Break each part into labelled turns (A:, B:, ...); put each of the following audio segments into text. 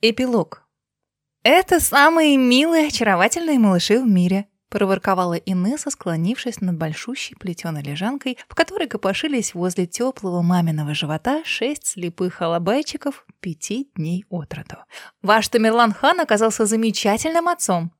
A: Эпилог. «Это самые милые, очаровательные малыши в мире», проворковала Инесса, склонившись над большущей плетеной лежанкой, в которой копошились возле теплого маминого живота шесть слепых алабайчиков пяти дней от роду. «Ваш Тамерлан Хан оказался замечательным отцом».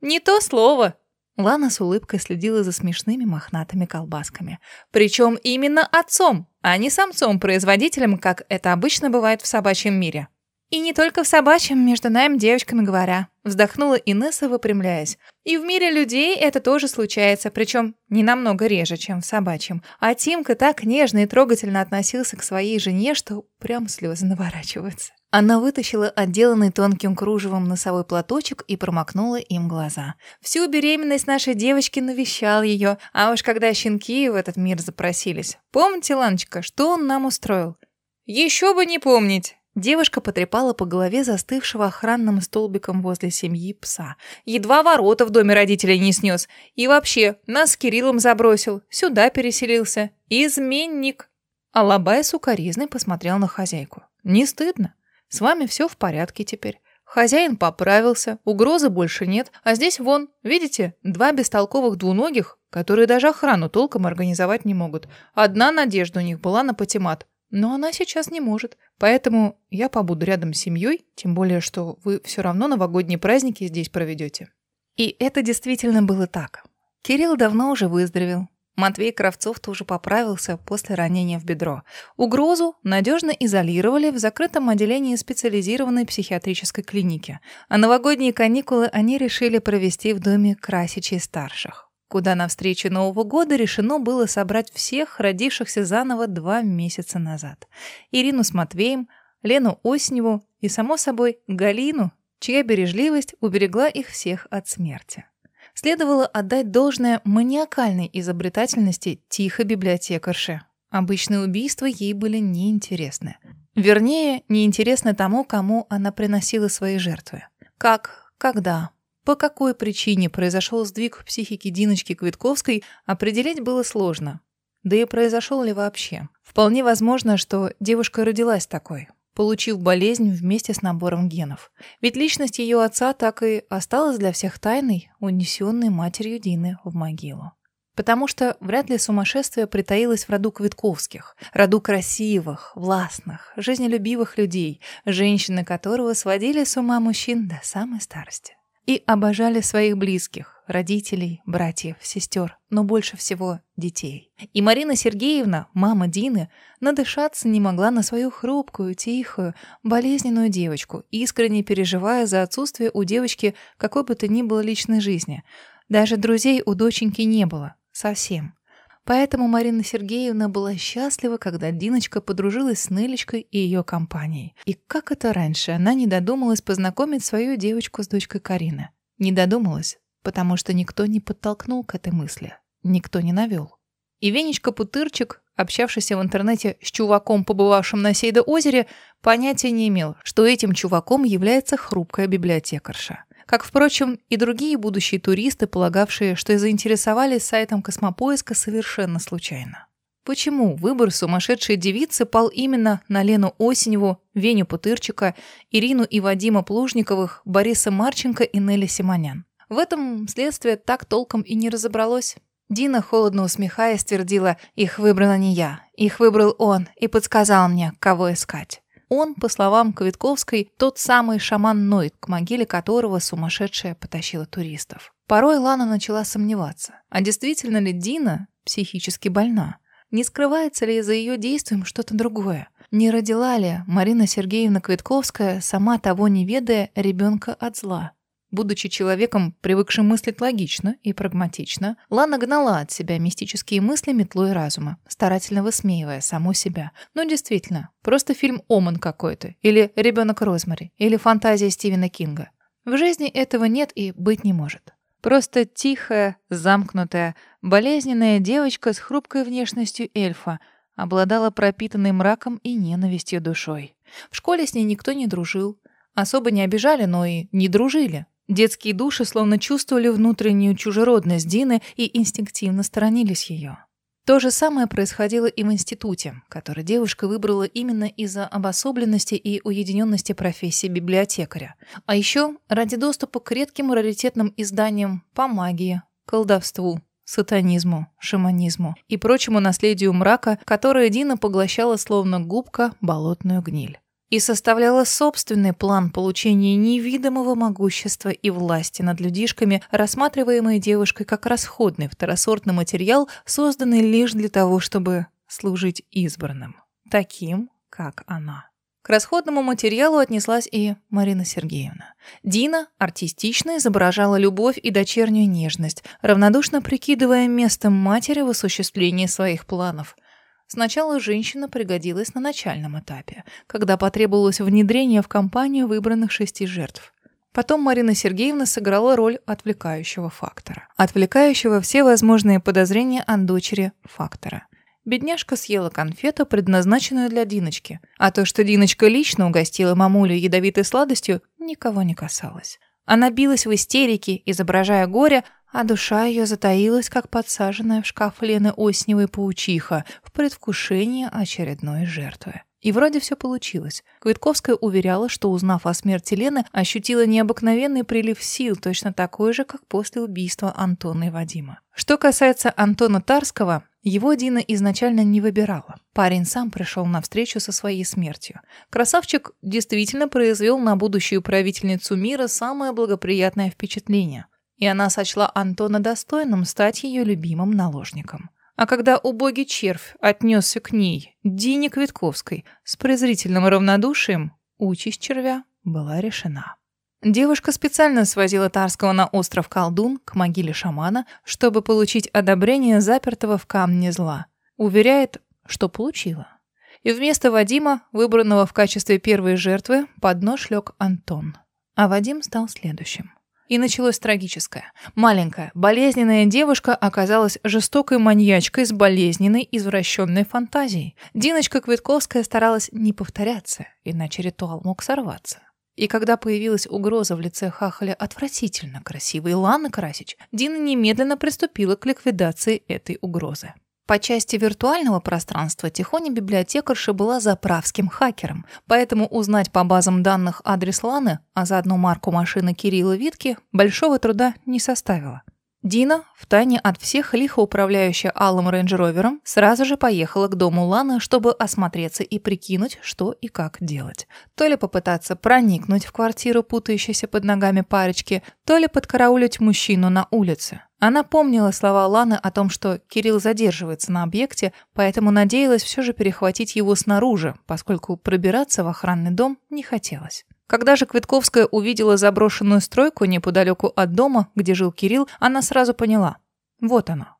A: «Не то слово», Лана с улыбкой следила за смешными мохнатыми колбасками. Причем именно отцом, а не самцом-производителем, как это обычно бывает в собачьем мире. «И не только в собачьем, между нами девочками говоря», вздохнула Инесса, выпрямляясь. «И в мире людей это тоже случается, причем не намного реже, чем в собачьем. А Тимка так нежно и трогательно относился к своей жене, что прям слезы наворачиваются». Она вытащила отделанный тонким кружевом носовой платочек и промокнула им глаза. Всю беременность нашей девочки навещал ее, а уж когда щенки в этот мир запросились. Помните, Ланочка, что он нам устроил? «Еще бы не помнить!» Девушка потрепала по голове застывшего охранным столбиком возле семьи пса. Едва ворота в доме родителей не снес. И вообще, нас с Кириллом забросил. Сюда переселился. Изменник. Алабай сукоризной посмотрел на хозяйку. Не стыдно? С вами все в порядке теперь. Хозяин поправился, угрозы больше нет. А здесь вон, видите, два бестолковых двуногих, которые даже охрану толком организовать не могут. Одна надежда у них была на патимат. Но она сейчас не может, поэтому я побуду рядом с семьей, тем более, что вы все равно новогодние праздники здесь проведете. И это действительно было так. Кирилл давно уже выздоровел. Матвей Кравцов тоже поправился после ранения в бедро. Угрозу надежно изолировали в закрытом отделении специализированной психиатрической клиники. А новогодние каникулы они решили провести в доме Красичей-старших куда на встречу Нового года решено было собрать всех родившихся заново два месяца назад. Ирину с Матвеем, Лену Осневу и, само собой, Галину, чья бережливость уберегла их всех от смерти. Следовало отдать должное маниакальной изобретательности тихой библиотекарши. Обычные убийства ей были неинтересны. Вернее, неинтересны тому, кому она приносила свои жертвы. Как, когда, по какой причине произошел сдвиг в психике Диночки Квитковской, определить было сложно. Да и произошел ли вообще? Вполне возможно, что девушка родилась такой, получив болезнь вместе с набором генов. Ведь личность ее отца так и осталась для всех тайной, унесенной матерью Дины в могилу. Потому что вряд ли сумасшествие притаилось в роду Квитковских, роду красивых, властных, жизнелюбивых людей, женщины которого сводили с ума мужчин до самой старости и обожали своих близких, родителей, братьев, сестер, но больше всего детей. И Марина Сергеевна, мама Дины, надышаться не могла на свою хрупкую, тихую, болезненную девочку, искренне переживая за отсутствие у девочки какой бы то ни было личной жизни. Даже друзей у доченьки не было. Совсем. Поэтому Марина Сергеевна была счастлива, когда Диночка подружилась с Нелечкой и ее компанией. И как это раньше, она не додумалась познакомить свою девочку с дочкой Карины. Не додумалась, потому что никто не подтолкнул к этой мысли. Никто не навел. И Венечка Путырчик, общавшийся в интернете с чуваком, побывавшим на Сейдо-озере, понятия не имел, что этим чуваком является хрупкая библиотекарша. Как, впрочем, и другие будущие туристы, полагавшие, что и заинтересовались сайтом космопоиска совершенно случайно. Почему выбор сумасшедшей девицы пал именно на Лену Осеневу, Веню Путырчика, Ирину и Вадима Плужниковых, Бориса Марченко и Нелли Симонян? В этом следствие так толком и не разобралось. Дина, холодно усмехаясь, твердила, их выбрала не я, их выбрал он и подсказал мне, кого искать. Он, по словам Квитковской, тот самый шаман Нойд, к могиле которого сумасшедшая потащила туристов. Порой Лана начала сомневаться, а действительно ли Дина психически больна? Не скрывается ли за ее действием что-то другое? Не родила ли Марина Сергеевна Квитковская, сама того не ведая, ребенка от зла? Будучи человеком, привыкшим мыслить логично и прагматично, Лана гнала от себя мистические мысли метлой разума, старательно высмеивая саму себя. Но действительно, просто фильм «Оман» какой-то, или «Ребенок Розмари», или фантазия Стивена Кинга. В жизни этого нет и быть не может. Просто тихая, замкнутая, болезненная девочка с хрупкой внешностью эльфа обладала пропитанной мраком и ненавистью душой. В школе с ней никто не дружил. Особо не обижали, но и не дружили. Детские души словно чувствовали внутреннюю чужеродность Дины и инстинктивно сторонились ее. То же самое происходило и в институте, который девушка выбрала именно из-за обособленности и уединенности профессии библиотекаря. А еще ради доступа к редким раритетным изданиям по магии, колдовству, сатанизму, шаманизму и прочему наследию мрака, которое Дина поглощала словно губка болотную гниль и составляла собственный план получения невидимого могущества и власти над людишками, рассматриваемой девушкой как расходный второсортный материал, созданный лишь для того, чтобы служить избранным, таким, как она. К расходному материалу отнеслась и Марина Сергеевна. Дина артистично изображала любовь и дочернюю нежность, равнодушно прикидывая местом матери в осуществлении своих планов – Сначала женщина пригодилась на начальном этапе, когда потребовалось внедрение в компанию выбранных шести жертв. Потом Марина Сергеевна сыграла роль отвлекающего фактора, отвлекающего все возможные подозрения от дочери фактора. Бедняжка съела конфету, предназначенную для Диночки, а то, что Диночка лично угостила мамулю ядовитой сладостью, никого не касалось. Она билась в истерике, изображая горе, а душа ее затаилась, как подсаженная в шкаф Лены Осневой паучиха в предвкушении очередной жертвы. И вроде все получилось. Квитковская уверяла, что, узнав о смерти Лены, ощутила необыкновенный прилив сил, точно такой же, как после убийства Антона и Вадима. Что касается Антона Тарского, его Дина изначально не выбирала. Парень сам пришел на встречу со своей смертью. Красавчик действительно произвел на будущую правительницу мира самое благоприятное впечатление – и она сочла Антона достойным стать ее любимым наложником. А когда убогий червь отнесся к ней, Дине Квитковской, с презрительным равнодушием, участь червя была решена. Девушка специально свозила Тарского на остров Колдун к могиле шамана, чтобы получить одобрение запертого в камне зла. Уверяет, что получила. И вместо Вадима, выбранного в качестве первой жертвы, под нож лег Антон. А Вадим стал следующим. И началось трагическое. Маленькая, болезненная девушка оказалась жестокой маньячкой с болезненной, извращенной фантазией. Диночка Квитковская старалась не повторяться, иначе ритуал мог сорваться. И когда появилась угроза в лице хахаля отвратительно красивой Ланы Красич, Дина немедленно приступила к ликвидации этой угрозы. По части виртуального пространства Тихоня библиотекарша была заправским хакером, поэтому узнать по базам данных адрес Ланы, а заодно марку машины Кирилла Витки, большого труда не составило. Дина, втайне от всех лихо управляющая алым рейндж-ровером, сразу же поехала к дому Ланы, чтобы осмотреться и прикинуть, что и как делать. То ли попытаться проникнуть в квартиру, путающейся под ногами парочки, то ли подкараулить мужчину на улице. Она помнила слова Ланы о том, что Кирилл задерживается на объекте, поэтому надеялась все же перехватить его снаружи, поскольку пробираться в охранный дом не хотелось. Когда же Квитковская увидела заброшенную стройку неподалеку от дома, где жил Кирилл, она сразу поняла. Вот оно.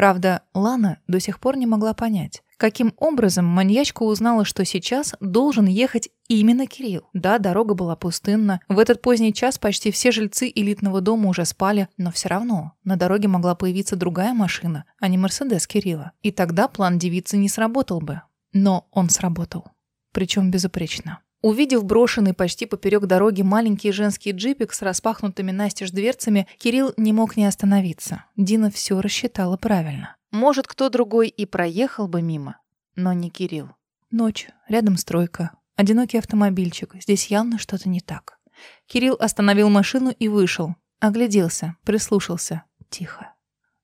A: Правда, Лана до сих пор не могла понять, каким образом маньячка узнала, что сейчас должен ехать именно Кирилл. Да, дорога была пустынна. В этот поздний час почти все жильцы элитного дома уже спали, но все равно на дороге могла появиться другая машина, а не Мерседес Кирилла. И тогда план девицы не сработал бы. Но он сработал. Причем безупречно. Увидев брошенный почти поперек дороги маленький женский джипик с распахнутыми настежь дверцами, Кирилл не мог не остановиться. Дина все рассчитала правильно. Может, кто другой и проехал бы мимо, но не Кирилл. Ночь, рядом стройка, одинокий автомобильчик, здесь явно что-то не так. Кирилл остановил машину и вышел. Огляделся, прислушался. Тихо.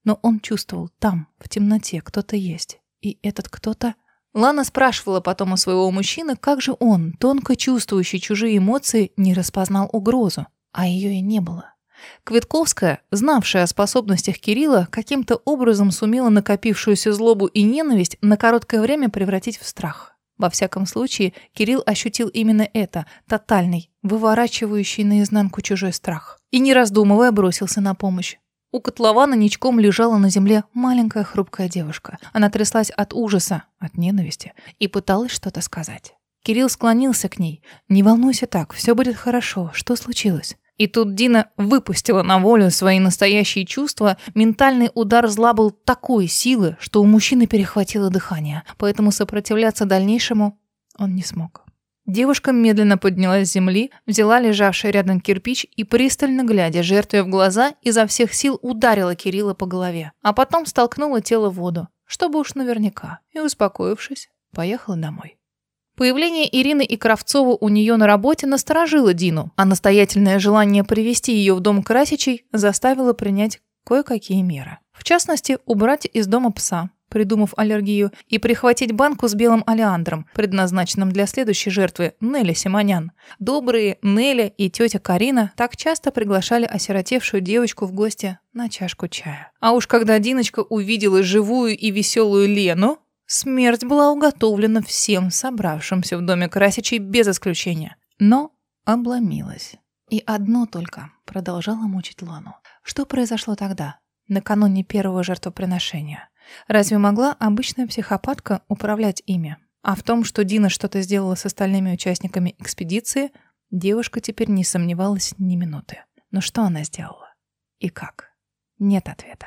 A: Но он чувствовал, там, в темноте, кто-то есть. И этот кто-то Лана спрашивала потом у своего мужчины, как же он, тонко чувствующий чужие эмоции, не распознал угрозу, а ее и не было. Квитковская, знавшая о способностях Кирилла, каким-то образом сумела накопившуюся злобу и ненависть на короткое время превратить в страх. Во всяком случае, Кирилл ощутил именно это, тотальный, выворачивающий наизнанку чужой страх. И не раздумывая бросился на помощь. У котлована ничком лежала на земле маленькая хрупкая девушка. Она тряслась от ужаса, от ненависти и пыталась что-то сказать. Кирилл склонился к ней. «Не волнуйся так, все будет хорошо. Что случилось?» И тут Дина выпустила на волю свои настоящие чувства. Ментальный удар зла был такой силы, что у мужчины перехватило дыхание, поэтому сопротивляться дальнейшему он не смог. Девушка медленно поднялась с земли, взяла лежавший рядом кирпич и, пристально глядя жертве в глаза, изо всех сил ударила Кирилла по голове, а потом столкнула тело в воду. чтобы уж наверняка, и, успокоившись, поехала домой. Появление Ирины и Кравцова у нее на работе насторожило Дину, а настоятельное желание привести ее в дом Красичей заставило принять кое-какие меры. В частности, убрать из дома пса, придумав аллергию, и прихватить банку с белым олеандром, предназначенным для следующей жертвы Нелли Симонян. Добрые Неля и тетя Карина так часто приглашали осиротевшую девочку в гости на чашку чая. А уж когда Диночка увидела живую и веселую Лену, смерть была уготовлена всем собравшимся в доме Красичей без исключения. Но обломилась. И одно только продолжало мучить Лану. Что произошло тогда, накануне первого жертвоприношения? Разве могла обычная психопатка управлять ими? А в том, что Дина что-то сделала с остальными участниками экспедиции, девушка теперь не сомневалась ни минуты. Но что она сделала? И как? Нет ответа.